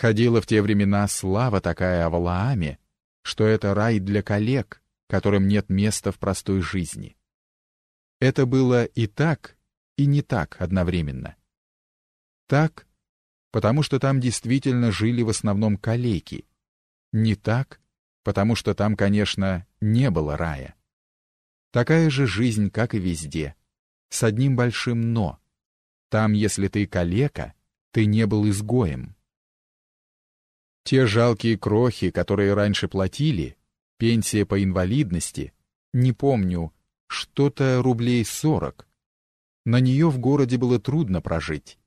Ходила в те времена слава такая о Валааме, что это рай для коллег, которым нет места в простой жизни. Это было и так, и не так одновременно. Так, потому что там действительно жили в основном калеки. Не так, потому что там, конечно, не было рая. Такая же жизнь, как и везде, с одним большим «но». Там, если ты калека, ты не был изгоем. Те жалкие крохи, которые раньше платили, пенсия по инвалидности, не помню, что-то рублей сорок. На нее в городе было трудно прожить.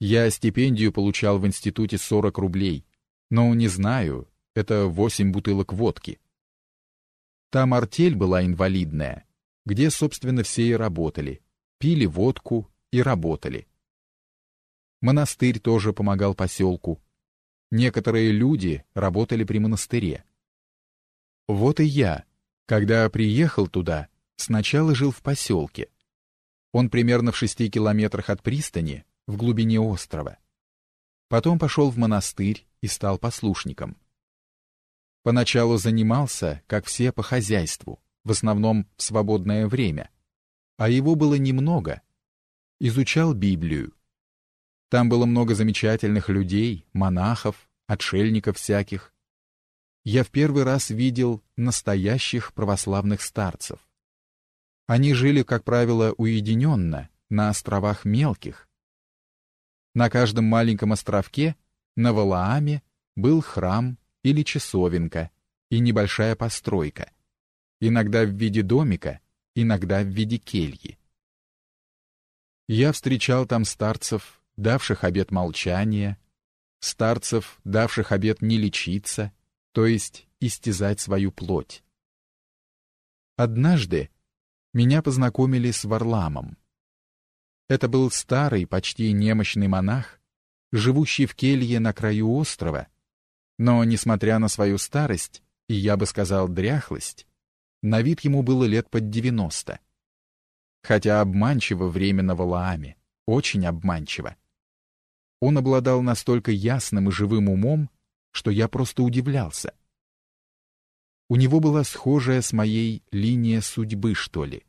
Я стипендию получал в институте 40 рублей, но не знаю, это 8 бутылок водки. Там артель была инвалидная, где, собственно, все и работали, пили водку и работали. Монастырь тоже помогал поселку. Некоторые люди работали при монастыре. Вот и я, когда приехал туда, сначала жил в поселке. Он примерно в шести километрах от пристани, в глубине острова. Потом пошел в монастырь и стал послушником. Поначалу занимался, как все, по хозяйству, в основном в свободное время. А его было немного. Изучал Библию. Там было много замечательных людей, монахов, отшельников всяких. Я в первый раз видел настоящих православных старцев. Они жили, как правило, уединенно, на островах мелких, на каждом маленьком островке, на Валааме, был храм или часовенка и небольшая постройка, иногда в виде домика, иногда в виде кельи. Я встречал там старцев, давших обет молчания, старцев, давших обет не лечиться, то есть истязать свою плоть. Однажды меня познакомили с Варламом. Это был старый, почти немощный монах, живущий в келье на краю острова, но, несмотря на свою старость, и я бы сказал дряхлость, на вид ему было лет под девяносто. Хотя обманчиво время на Валааме, очень обманчиво. Он обладал настолько ясным и живым умом, что я просто удивлялся. У него была схожая с моей линия судьбы, что ли.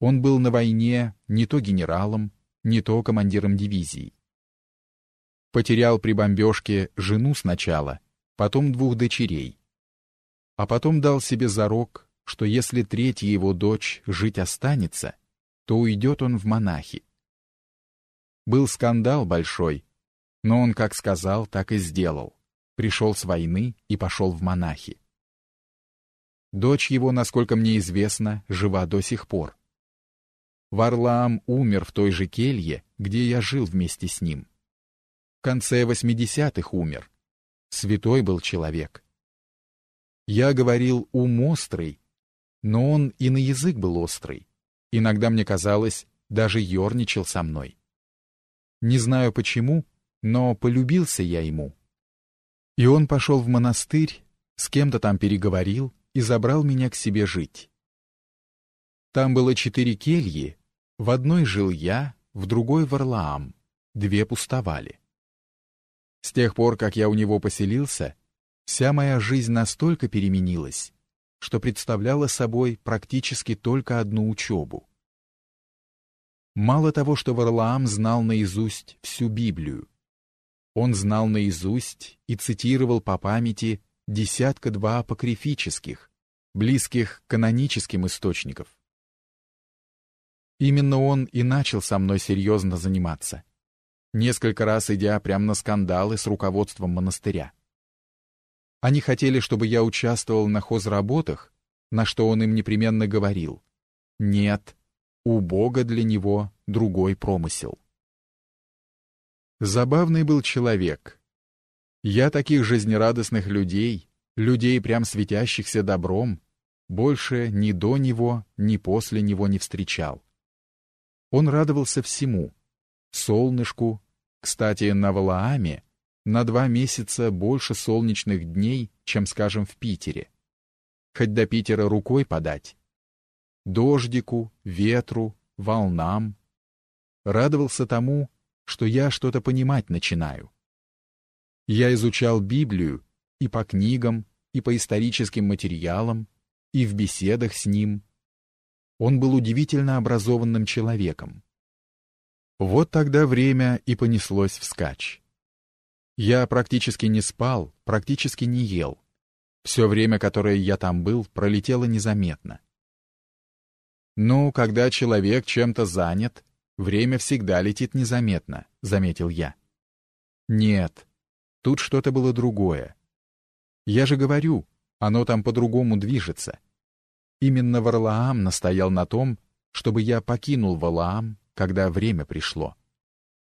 Он был на войне не то генералом, не то командиром дивизии. Потерял при бомбежке жену сначала, потом двух дочерей. А потом дал себе зарок, что если третья его дочь жить останется, то уйдет он в монахи. Был скандал большой, но он как сказал, так и сделал. Пришел с войны и пошел в монахи. Дочь его, насколько мне известно, жива до сих пор. Варлаам умер в той же келье, где я жил вместе с ним. В конце 80-х умер. Святой был человек. Я говорил «ум острый», но он и на язык был острый. Иногда мне казалось, даже ерничал со мной. Не знаю почему, но полюбился я ему. И он пошел в монастырь, с кем-то там переговорил и забрал меня к себе жить. Там было четыре кельи, в одной жил я, в другой — Варлаам, две пустовали. С тех пор, как я у него поселился, вся моя жизнь настолько переменилась, что представляла собой практически только одну учебу. Мало того, что Варлаам знал наизусть всю Библию, он знал наизусть и цитировал по памяти десятка-два апокрифических, близких к каноническим источников. Именно он и начал со мной серьезно заниматься. Несколько раз идя прямо на скандалы с руководством монастыря. Они хотели, чтобы я участвовал на хозработах, на что он им непременно говорил. Нет, у Бога для него другой промысел. Забавный был человек. Я таких жизнерадостных людей, людей прям светящихся добром, больше ни до него, ни после него не встречал. Он радовался всему. Солнышку, кстати, на Валааме, на два месяца больше солнечных дней, чем, скажем, в Питере. Хоть до Питера рукой подать. Дождику, ветру, волнам. Радовался тому, что я что-то понимать начинаю. Я изучал Библию и по книгам, и по историческим материалам, и в беседах с ним. Он был удивительно образованным человеком. Вот тогда время и понеслось вскачь. Я практически не спал, практически не ел. Все время, которое я там был, пролетело незаметно. «Ну, когда человек чем-то занят, время всегда летит незаметно», — заметил я. «Нет, тут что-то было другое. Я же говорю, оно там по-другому движется. Именно Варлаам настоял на том, чтобы я покинул Валаам, когда время пришло.